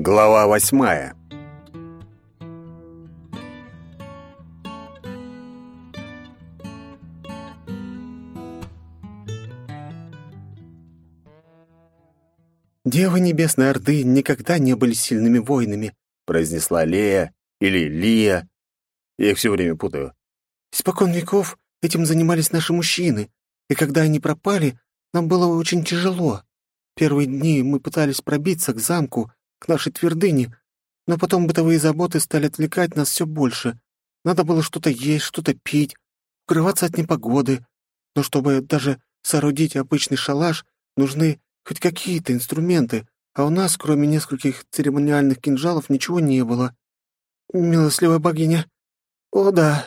Глава восьмая «Девы Небесной Орды никогда не были сильными воинами», произнесла Лея или Лия. Я их все время путаю. «Испокон веков этим занимались наши мужчины, и когда они пропали, нам было очень тяжело. Первые дни мы пытались пробиться к замку, к нашей твердыне, но потом бытовые заботы стали отвлекать нас все больше. Надо было что-то есть, что-то пить, укрываться от непогоды. Но чтобы даже соорудить обычный шалаш, нужны хоть какие-то инструменты, а у нас, кроме нескольких церемониальных кинжалов, ничего не было. Милостливая богиня. О, да.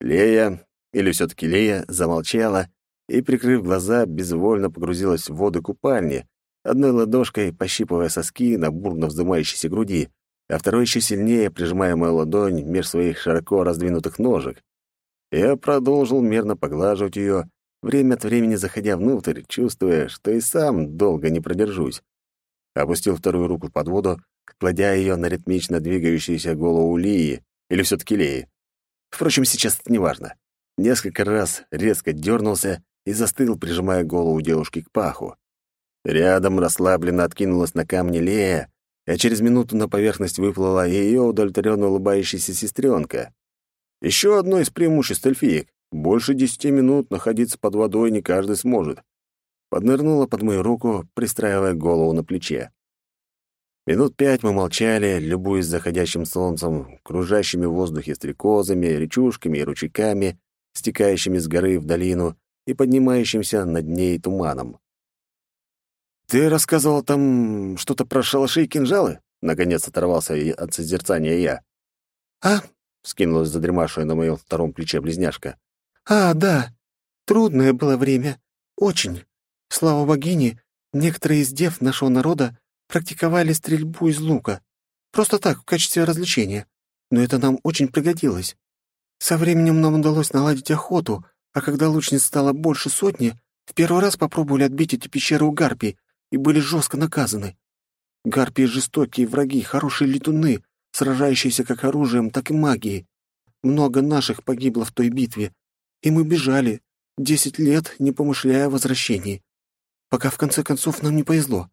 Лея, или все таки Лея, замолчала и, прикрыв глаза, безвольно погрузилась в воды купальни, одной ладошкой пощипывая соски на бурно вздымающейся груди, а второй еще сильнее прижимая мою ладонь меж своих широко раздвинутых ножек. Я продолжил мерно поглаживать ее, время от времени заходя внутрь, чувствуя, что и сам долго не продержусь. Опустил вторую руку под воду, кладя ее на ритмично двигающуюся голову Лии, или все таки Леи. Впрочем, сейчас это неважно. Несколько раз резко дернулся и застыл, прижимая голову девушки к паху. Рядом расслабленно откинулась на камни Лея, а через минуту на поверхность выплыла ее удовлетворенно улыбающаяся сестренка. Еще одно из преимуществ эльфиек. Больше десяти минут находиться под водой не каждый сможет. Поднырнула под мою руку, пристраивая голову на плече. Минут пять мы молчали, любуясь заходящим солнцем, кружащими в воздухе стрекозами, речушками и ручейками, стекающими с горы в долину и поднимающимся над ней туманом. «Ты рассказывал там что-то про шалаши и кинжалы?» Наконец оторвался от созерцания я. «А?» — скинулась задремавшая на моем втором плече близняшка. «А, да. Трудное было время. Очень. Слава богине, некоторые из дев нашего народа практиковали стрельбу из лука. Просто так, в качестве развлечения. Но это нам очень пригодилось. Со временем нам удалось наладить охоту, а когда лучниц стало больше сотни, в первый раз попробовали отбить эти пещеры у гарпий, и были жестко наказаны. Гарпии — жестокие враги, хорошие летуны, сражающиеся как оружием, так и магией. Много наших погибло в той битве, и мы бежали, десять лет не помышляя о возвращении. Пока в конце концов нам не повезло.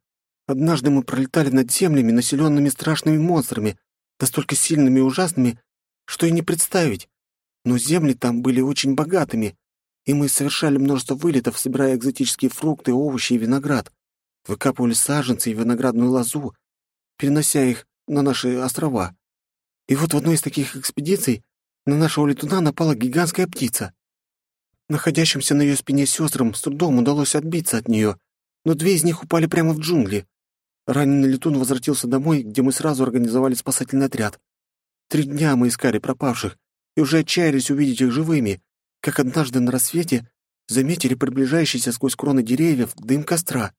Однажды мы пролетали над землями, населенными страшными монстрами, настолько сильными и ужасными, что и не представить. Но земли там были очень богатыми, и мы совершали множество вылетов, собирая экзотические фрукты, овощи и виноград выкапывали саженцы и виноградную лозу, перенося их на наши острова. И вот в одной из таких экспедиций на нашего летуна напала гигантская птица. Находящимся на ее спине сестрам с трудом удалось отбиться от нее, но две из них упали прямо в джунгли. Раненый летун возвратился домой, где мы сразу организовали спасательный отряд. Три дня мы искали пропавших и уже отчаялись увидеть их живыми, как однажды на рассвете заметили приближающийся сквозь кроны деревьев дым костра.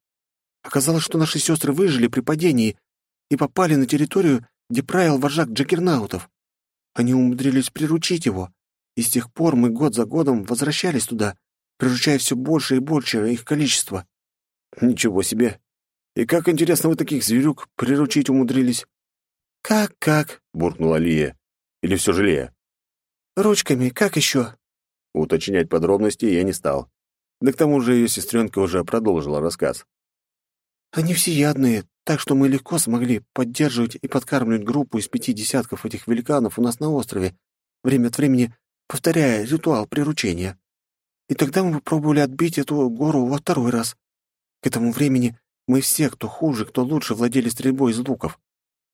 Оказалось, что наши сестры выжили при падении и попали на территорию, где правил вожак Джаггернаутов. Они умудрились приручить его, и с тех пор мы год за годом возвращались туда, приручая все больше и больше их количество. Ничего себе! И как интересно вы таких зверюк приручить умудрились? Как-как? буркнула Лия. Или все же Лия? Ручками, как еще? Уточнять подробности я не стал. Да к тому же ее сестренка уже продолжила рассказ. Они всеядные, так что мы легко смогли поддерживать и подкармливать группу из пяти десятков этих великанов у нас на острове, время от времени повторяя ритуал приручения. И тогда мы попробовали отбить эту гору во второй раз. К этому времени мы все, кто хуже, кто лучше, владели стрельбой из луков.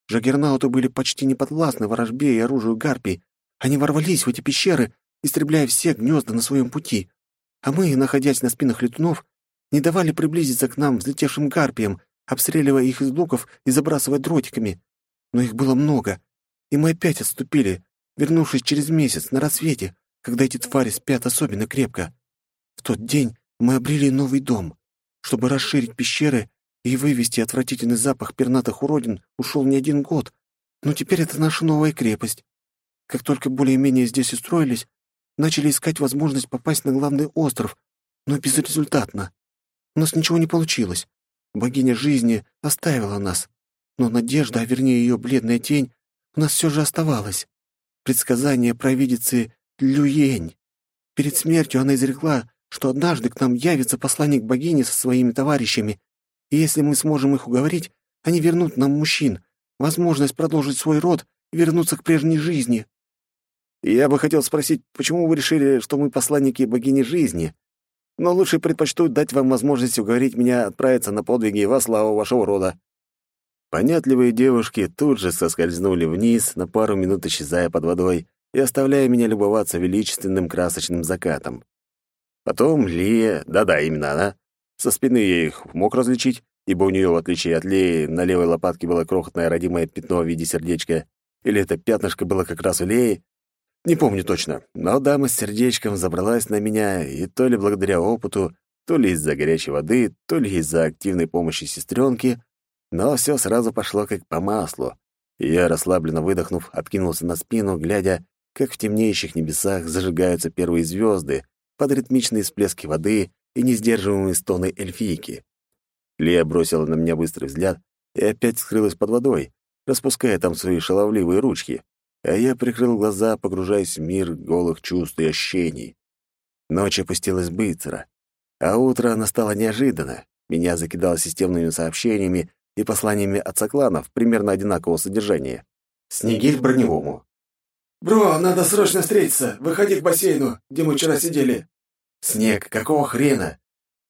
Жагернауты были почти неподвластны ворожбе и оружию гарпий. Они ворвались в эти пещеры, истребляя все гнезда на своем пути. А мы, находясь на спинах летунов, не давали приблизиться к нам взлетевшим гарпиям, обстреливая их из луков и забрасывая дротиками. Но их было много, и мы опять отступили, вернувшись через месяц на рассвете, когда эти твари спят особенно крепко. В тот день мы обрели новый дом. Чтобы расширить пещеры и вывести отвратительный запах пернатых уродин, ушел не один год, но теперь это наша новая крепость. Как только более-менее здесь устроились, начали искать возможность попасть на главный остров, но безрезультатно. У нас ничего не получилось. Богиня жизни оставила нас. но надежда, а вернее ее бледная тень, у нас все же оставалась. Предсказание провидицы Люень. Перед смертью она изрекла, что однажды к нам явится посланник богини со своими товарищами, и если мы сможем их уговорить, они вернут нам мужчин, возможность продолжить свой род и вернуться к прежней жизни. Я бы хотел спросить, почему вы решили, что мы посланники богини жизни? Но лучше предпочту дать вам возможность уговорить меня отправиться на подвиги во славу вашего рода. Понятливые девушки тут же соскользнули вниз, на пару минут исчезая под водой и оставляя меня любоваться величественным красочным закатом. Потом Лия, да-да, именно она, со спины я их мог различить, ибо у нее, в отличие от Леи, на левой лопатке было крохотное родимое пятно в виде сердечка, или это пятнышко было как раз у Леи, не помню точно, но дама с сердечком забралась на меня, и то ли благодаря опыту, то ли из-за горячей воды, то ли из-за активной помощи сестренки, но все сразу пошло как по маслу, я, расслабленно выдохнув, откинулся на спину, глядя, как в темнеющих небесах зажигаются первые звезды под ритмичные всплески воды и несдерживаемые стоны эльфийки. Лия бросила на меня быстрый взгляд и опять скрылась под водой, распуская там свои шаловливые ручки, а я прикрыл глаза, погружаясь в мир голых чувств и ощущений. Ночь опустилась быстро, а утро настало неожиданно. Меня закидало системными сообщениями и посланиями от сокланов примерно одинакового содержания. Снегирь броневому. «Бро, надо срочно встретиться. Выходи к бассейну, где мы вчера сидели». «Снег, какого хрена?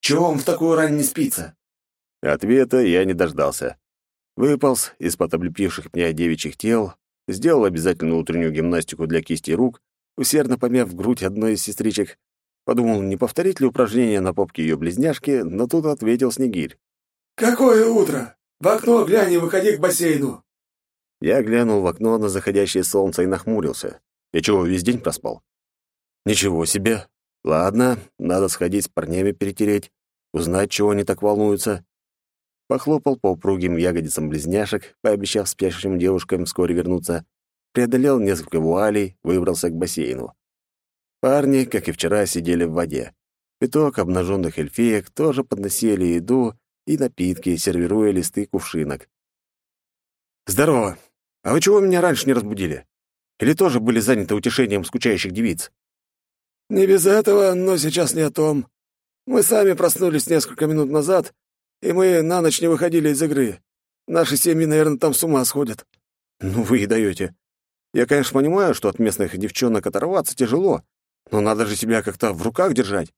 Чего вам в такую рань не спится?» Ответа я не дождался. Выполз из-под облепивших меня девичьих тел, сделал обязательную утреннюю гимнастику для кисти рук, усердно помяв грудь одной из сестричек, подумал, не повторить ли упражнение на попке ее близняшки, но тут ответил Снегирь. «Какое утро! В окно глянь и выходи к бассейну!» Я глянул в окно на заходящее солнце и нахмурился. Я чего, весь день проспал? Ничего себе. Ладно, надо сходить с парнями перетереть, узнать, чего они так волнуются. Похлопал по упругим ягодицам близняшек, пообещав спящим девушкам вскоре вернуться, преодолел несколько вуалей, выбрался к бассейну. Парни, как и вчера, сидели в воде. Пяток обнаженных эльфеек тоже подносили еду и напитки, сервируя листы кувшинок. «Здорово! А вы чего меня раньше не разбудили? Или тоже были заняты утешением скучающих девиц?» «Не без этого, но сейчас не о том. Мы сами проснулись несколько минут назад, и мы на ночь не выходили из игры. Наши семьи, наверное, там с ума сходят». «Ну вы и даете. Я, конечно, понимаю, что от местных девчонок оторваться тяжело, но надо же себя как-то в руках держать».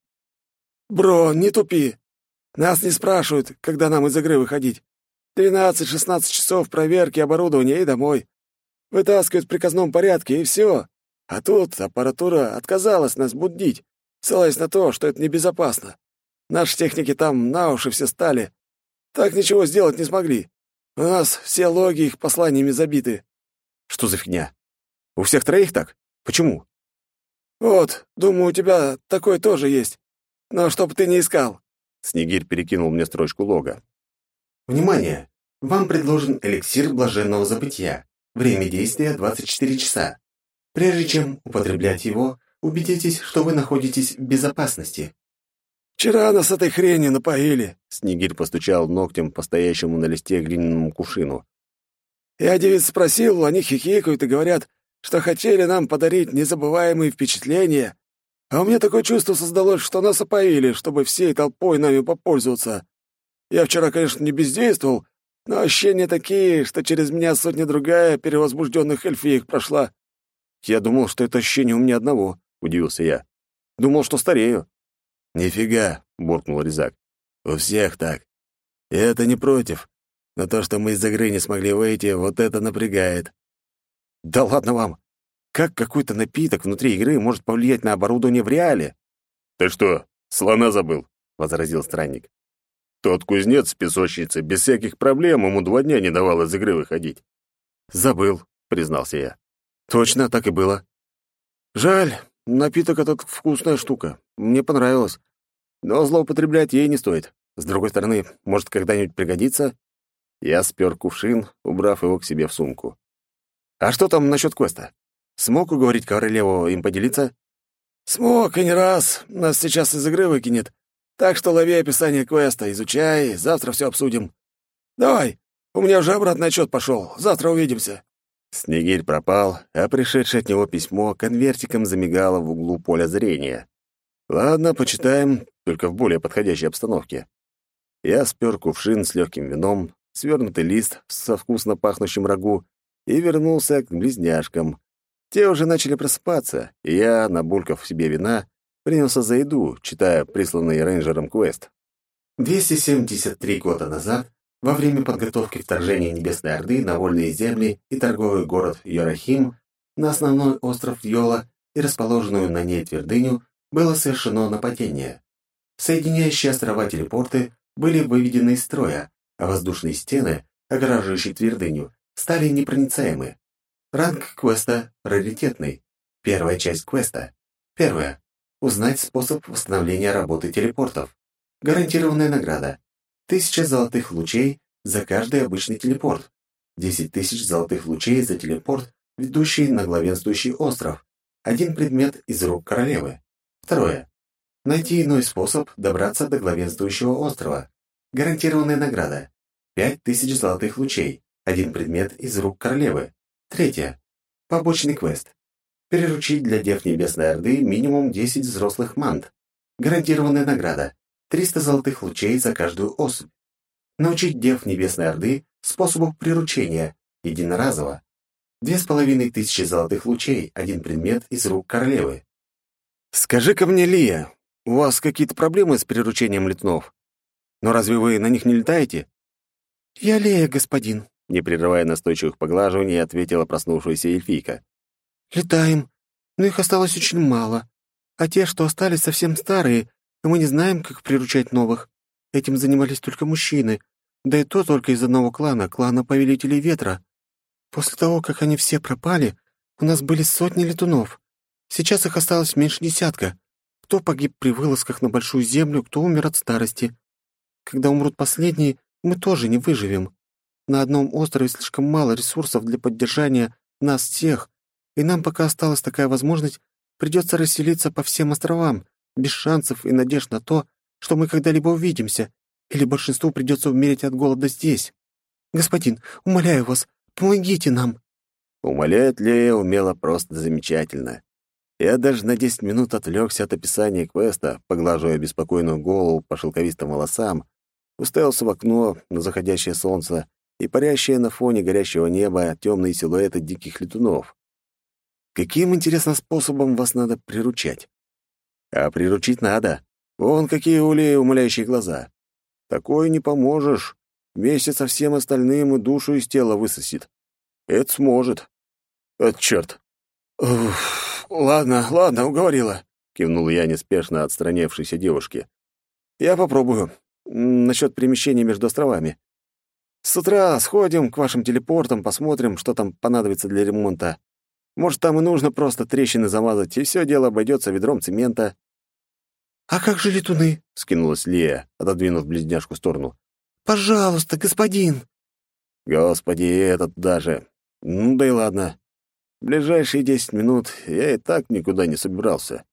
«Бро, не тупи. Нас не спрашивают, когда нам из игры выходить. Двенадцать-шестнадцать часов проверки оборудования и домой. Вытаскивают в приказном порядке, и все. А тут аппаратура отказалась нас будить, ссылаясь на то, что это небезопасно. Наши техники там на уши все стали. Так ничего сделать не смогли. У нас все логи их посланиями забиты. Что за фигня? У всех троих так? Почему? Вот, думаю, у тебя такой тоже есть. Но чтоб ты не искал. Снегирь перекинул мне строчку лога. Внимание! Вам предложен эликсир блаженного забытия. Время действия 24 часа. Прежде чем употреблять его, убедитесь, что вы находитесь в безопасности. «Вчера нас этой хренью напоили», — Снегирь постучал ногтем по стоящему на листе глиняному кувшину. «Я девиц спросил, они хихикают и говорят, что хотели нам подарить незабываемые впечатления, а у меня такое чувство создалось, что нас опоили, чтобы всей толпой нами попользоваться. Я вчера, конечно, не бездействовал, но ощущения такие, что через меня сотня-другая перевозбужденных эльфиек прошла». «Я думал, что это ощущение у меня одного», — удивился я. «Думал, что старею». «Нифига», — буркнул Резак. «У всех так. И это не против. Но то, что мы из игры не смогли выйти, вот это напрягает». «Да ладно вам! Как какой-то напиток внутри игры может повлиять на оборудование в реале?» «Ты что, слона забыл?» — возразил странник. «Тот кузнец с песочницы без всяких проблем ему два дня не давал из игры выходить». «Забыл», — признался я. «Точно, так и было. Жаль, напиток этот вкусная штука. Мне понравилось. Но злоупотреблять ей не стоит. С другой стороны, может, когда-нибудь пригодится. Я спер кувшин, убрав его к себе в сумку. А что там насчет квеста? Смог уговорить королеву им поделиться? Смог, и не раз. Нас сейчас из игры выкинет. Так что лови описание квеста, изучай, завтра все обсудим. Давай, У меня уже обратный отчет пошел. Завтра увидимся». Снегирь пропал, а пришедшее от него письмо конвертиком замигало в углу поля зрения. Ладно, почитаем, только в более подходящей обстановке. Я спер кувшин с легким вином, свернутый лист со вкусно пахнущим рагу и вернулся к близняшкам. Те уже начали просыпаться, и я, набулькав себе вина, принялся за еду, читая присланный рейнджером квест. 273 года назад во время подготовки вторжения Небесной Орды на вольные земли и торговый город Йорахим на основной остров Йола и расположенную на ней твердыню было совершено нападение. Соединяющие острова-телепорты были выведены из строя, а воздушные стены, огораживающие твердыню, стали непроницаемы. Ранг квеста раритетный. Первая часть квеста. Первое. Узнать способ восстановления работы телепортов. Гарантированная награда. Тысяча золотых лучей за каждый обычный телепорт. Десять тысяч золотых лучей за телепорт, ведущий на главенствующий остров. Один предмет из рук королевы. Второе. Найти иной способ добраться до главенствующего острова. Гарантированная награда. Пять тысяч золотых лучей. Один предмет из рук королевы. Третье. Побочный квест. Переручить для Дев Небесной Орды минимум 10 взрослых мант. Гарантированная награда. 300 золотых лучей за каждую особь. Научить Дев Небесной Орды способу приручения, единоразово. Две с половиной тысячи золотых лучей, один предмет из рук королевы. «Скажи-ка мне, Лия, у вас какие-то проблемы с приручением летунов? Но разве вы на них не летаете?» «Я Лея, господин», — не прерывая настойчивых поглаживаний, ответила проснувшаяся эльфийка. «Летаем, но их осталось очень мало. А те, что остались, совсем старые, и мы не знаем, как приручать новых. Этим занимались только мужчины, да и то только из одного клана, клана Повелителей Ветра. После того, как они все пропали, у нас были сотни летунов. Сейчас их осталось меньше десятка. Кто погиб при вылазках на Большую Землю, кто умер от старости. Когда умрут последние, мы тоже не выживем. На одном острове слишком мало ресурсов для поддержания нас всех, и нам пока осталась такая возможность, придется расселиться по всем островам, без шансов и надежд на то, что мы когда-либо увидимся, или большинству придется умереть от голода здесь. Господин, умоляю вас, помогите нам!» Умолять Лея умела просто замечательно. Я даже на десять минут отвлекся от описания квеста, поглаживая беспокойную голову по шелковистым волосам, уставился в окно на заходящее солнце и парящие на фоне горящего неба темные силуэты диких летунов. Каким, интересным способом вас надо приручать? А приручить надо. Вон какие у умоляющие глаза. Такое не поможешь. Вместе со всем остальным и душу из тела высосет. Это сможет. От черт. ладно, ладно, уговорила, кивнул я неспешно отстранившейся девушке. Я попробую. Насчет перемещения между островами. С утра сходим к вашим телепортам, посмотрим, что там понадобится для ремонта. Может, там и нужно просто трещины замазать, и все дело обойдется ведром цемента. «А как же летуны?» — скинулась Лия, отодвинув близняшку в сторону. «Пожалуйста, господин!» «Господи, этот даже! Ну да и ладно. ближайшие десять минут я и так никуда не собирался.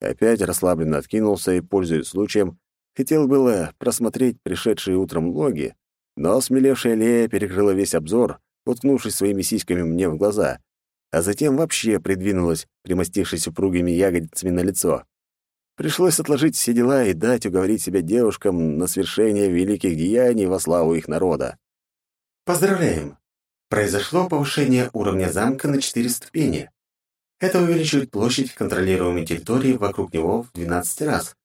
Опять расслабленно откинулся и, пользуясь случаем, хотел было просмотреть пришедшие утром логи, но смелевшая Лея перекрыла весь обзор, уткнувшись своими сиськами мне в глаза, а затем вообще придвинулась, примостившись упругими ягодицами на лицо. Пришлось отложить все дела и дать уговорить себя девушкам на свершение великих деяний во славу их народа. Поздравляем! Произошло повышение уровня замка на 4 ступени. Это увеличивает площадь контролируемой территории вокруг него в 12 раз.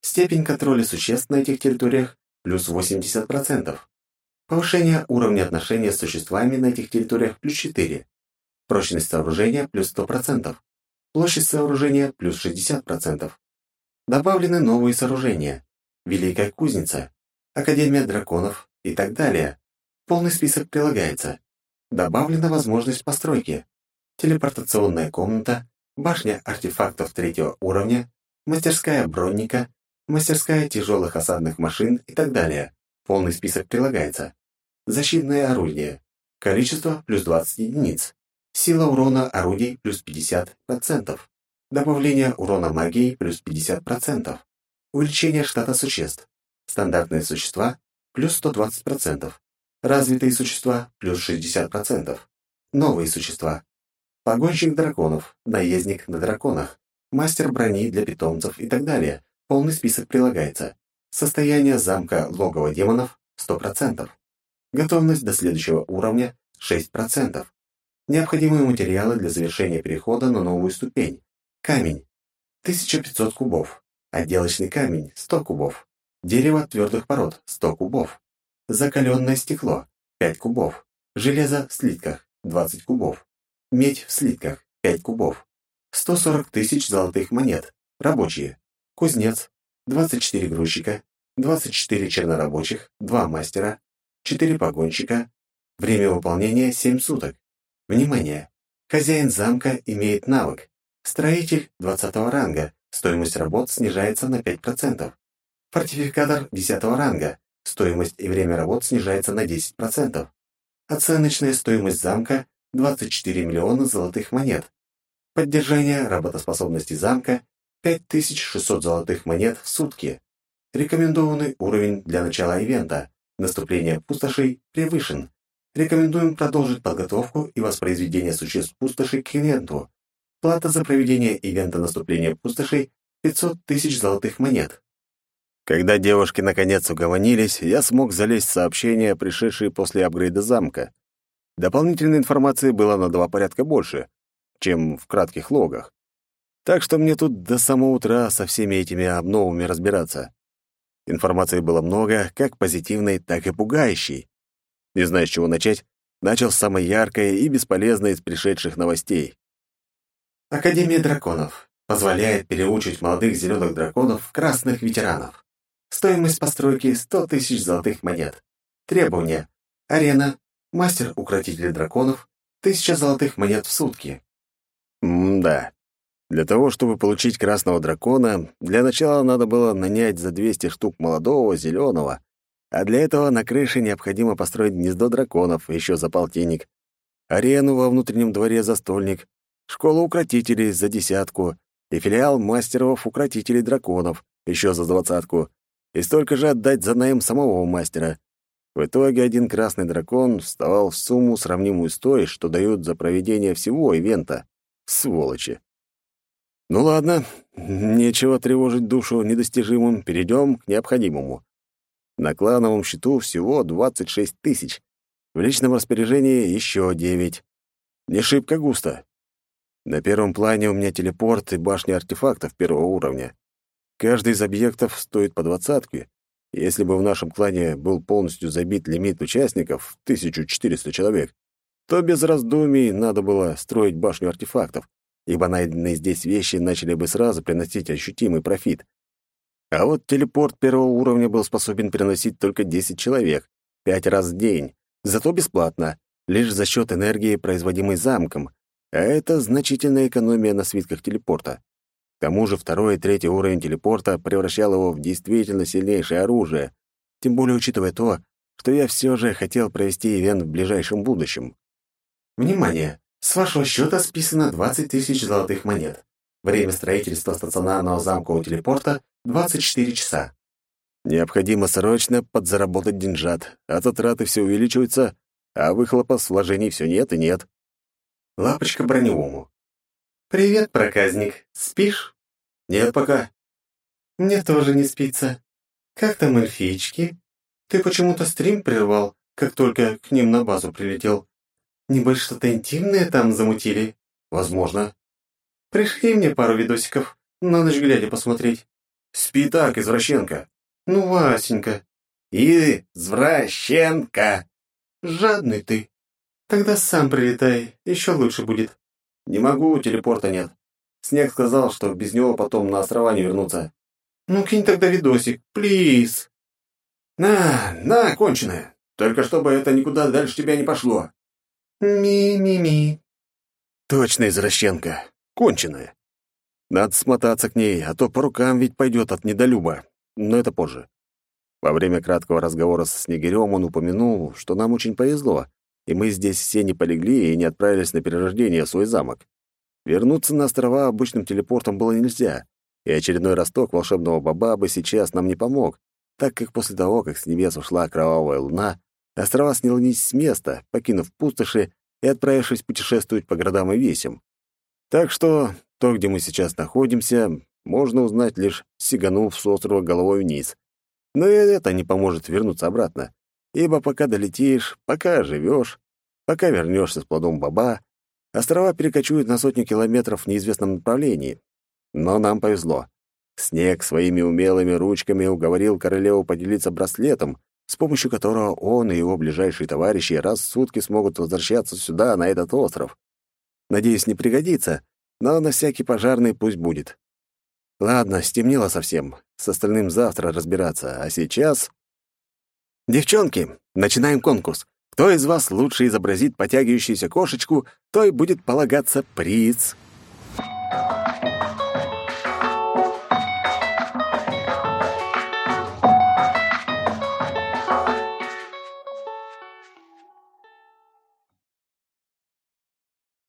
Степень контроля существ на этих территориях плюс 80%. Повышение уровня отношения с существами на этих территориях плюс 4. Прочность сооружения плюс 100%. Площадь сооружения плюс 60%. Добавлены новые сооружения. Великая кузница, Академия драконов и так далее. Полный список прилагается. Добавлена возможность постройки. Телепортационная комната, башня артефактов третьего уровня, мастерская бронника, мастерская тяжелых осадных машин и так далее. Полный список прилагается. Защитное орудие. Количество плюс 20 единиц. Сила урона орудий плюс 50%. Добавление урона магии плюс 50%. Увеличение штата существ. Стандартные существа плюс 120%. Развитые существа – плюс 60%. Новые существа. Погонщик драконов, наездник на драконах, мастер брони для питомцев и так далее. Полный список прилагается. Состояние замка логова демонов – 100%. Готовность до следующего уровня – 6%. Необходимые материалы для завершения перехода на новую ступень. Камень – 1500 кубов. Отделочный камень – 100 кубов. Дерево твердых пород – 100 кубов. Закаленное стекло – 5 кубов. Железо в слитках – 20 кубов. Медь в слитках – 5 кубов. 140 тысяч золотых монет. Рабочие. Кузнец. 24 грузчика. 24 чернорабочих. 2 мастера. 4 погонщика. Время выполнения 7 суток. Внимание! Хозяин замка имеет навык. Строитель 20 ранга. Стоимость работ снижается на 5%. Фортификатор 10 ранга. Стоимость и время работ снижается на 10%. Оценочная стоимость замка 24 миллиона золотых монет. Поддержание работоспособности замка 5600 золотых монет в сутки. Рекомендованный уровень для начала ивента. Наступление пустошей превышен. Рекомендуем продолжить подготовку и воспроизведение существ пустошей к ивенту. Плата за проведение ивента наступления пустошей 500 тысяч золотых монет. Когда девушки наконец угомонились, я смог залезть в сообщения, пришедшие после апгрейда замка. Дополнительной информации было на два порядка больше, чем в кратких логах. Так что мне тут до самого утра со всеми этими обновами разбираться. Информации было много, как позитивной, так и пугающей. Не зная, с чего начать, начал с самой яркой и бесполезной из пришедших новостей. Академия драконов позволяет переучить молодых зеленых драконов в красных ветеранов. Стоимость постройки — 100 тысяч золотых монет. Требования. Арена. Мастер-укротитель драконов. Тысяча золотых монет в сутки. М-да. Для того, чтобы получить красного дракона, для начала надо было нанять за 200 штук молодого, зеленого, а для этого на крыше необходимо построить гнездо драконов, еще за полтинник, арену во внутреннем дворе за стольник, школу укротителей за десятку и филиал мастеров-укротителей драконов, еще за двадцатку, и столько же отдать за найм самого мастера. В итоге один красный дракон вставал в сумму, сравнимую с той, что дают за проведение всего ивента. Сволочи. Ну ладно, нечего тревожить душу недостижимым, перейдем к необходимому. На клановом счету всего 26 тысяч. В личном распоряжении еще 9. Не шибко густо. На первом плане у меня телепорт и башня артефактов первого уровня. Каждый из объектов стоит по двадцатке. Если бы в нашем клане был полностью забит лимит участников, 1400 человек, то без раздумий надо было строить башню артефактов, ибо найденные здесь вещи начали бы сразу приносить ощутимый профит. А вот телепорт первого уровня был способен переносить только 10 человек, 5 раз в день, зато бесплатно, лишь за счет энергии, производимой замком, а это значительная экономия на свитках телепорта. К тому же второй и третий уровень телепорта превращал его в действительно сильнейшее оружие, тем более учитывая то, что я все же хотел провести ивент в ближайшем будущем. Внимание! С вашего счета списано 20 тысяч золотых монет. Время строительства стационарного замкового телепорта — 24 часа. Необходимо срочно подзаработать деньжат, а затраты все увеличиваются, а выхлопа с вложений все нет и нет. Лапочка броневому. «Привет, проказник. Спишь?» «Нет пока». «Мне тоже не спится. Как там эльфички? Ты почему-то стрим прервал, как только к ним на базу прилетел. Небось, что-то интимное там замутили?» «Возможно». «Пришли мне пару видосиков, на ночь глядя посмотреть». «Спи так, извращенка». «Ну, Васенька». «Извращенка». «Жадный ты. Тогда сам прилетай, еще лучше будет». «Не могу, телепорта нет. Снег сказал, что без него потом на острова не вернуться». «Ну, кинь тогда видосик, плиз». «На, на, конченая. Только чтобы это никуда дальше тебя не пошло». «Ми-ми-ми». «Точно извращенка. Конченая. Надо смотаться к ней, а то по рукам ведь пойдет от недолюба. Но это позже». Во время краткого разговора со Снегирем он упомянул, что нам очень повезло, и мы здесь все не полегли и не отправились на перерождение в свой замок. Вернуться на острова обычным телепортом было нельзя, и очередной росток волшебного бабабы сейчас нам не помог, так как после того, как с небес ушла кровавая луна, острова снялись с места, покинув пустоши и отправившись путешествовать по городам и весям. Так что то, где мы сейчас находимся, можно узнать лишь сиганув с острова головой вниз. Но и это не поможет вернуться обратно, ибо пока долетишь, пока живешь, пока вернешься с плодом баба, острова перекочуют на сотни километров в неизвестном направлении. Но нам повезло. Снег своими умелыми ручками уговорил королеву поделиться браслетом, с помощью которого он и его ближайшие товарищи раз в сутки смогут возвращаться сюда, на этот остров. Надеюсь, не пригодится, но на всякий пожарный пусть будет. Ладно, стемнело совсем. С остальным завтра разбираться, а сейчас... Девчонки, начинаем конкурс. Кто из вас лучше изобразит потягивающуюся кошечку, той будет полагаться приз. Thank you.